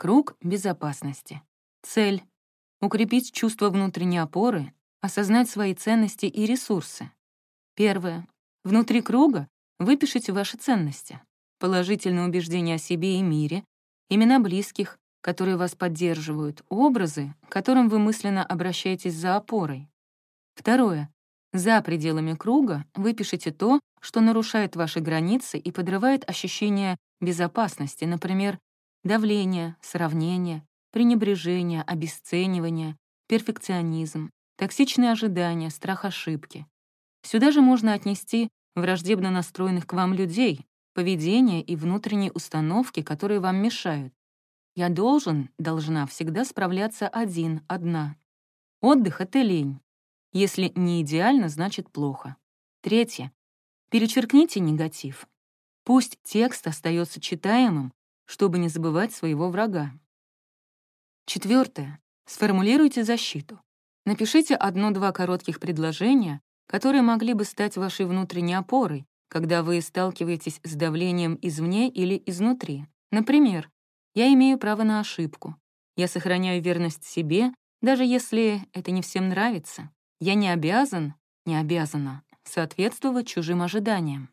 Круг безопасности. Цель — укрепить чувство внутренней опоры, осознать свои ценности и ресурсы. Первое. Внутри круга выпишите ваши ценности, положительные убеждения о себе и мире, имена близких, которые вас поддерживают, образы, к которым вы мысленно обращаетесь за опорой. Второе. За пределами круга выпишите то, что нарушает ваши границы и подрывает ощущение безопасности, например, давление, сравнение, пренебрежение, обесценивание, перфекционизм, токсичные ожидания, страх ошибки. Сюда же можно отнести враждебно настроенных к вам людей, поведение и внутренние установки, которые вам мешают. Я должен, должна всегда справляться один, одна. Отдых — это лень. Если не идеально, значит плохо. Третье. Перечеркните негатив. Пусть текст остается читаемым, чтобы не забывать своего врага. Четвертое. Сформулируйте защиту. Напишите одно-два коротких предложения, которые могли бы стать вашей внутренней опорой, когда вы сталкиваетесь с давлением извне или изнутри. Например, «Я имею право на ошибку», «Я сохраняю верность себе, даже если это не всем нравится», «Я не обязан, не обязана соответствовать чужим ожиданиям».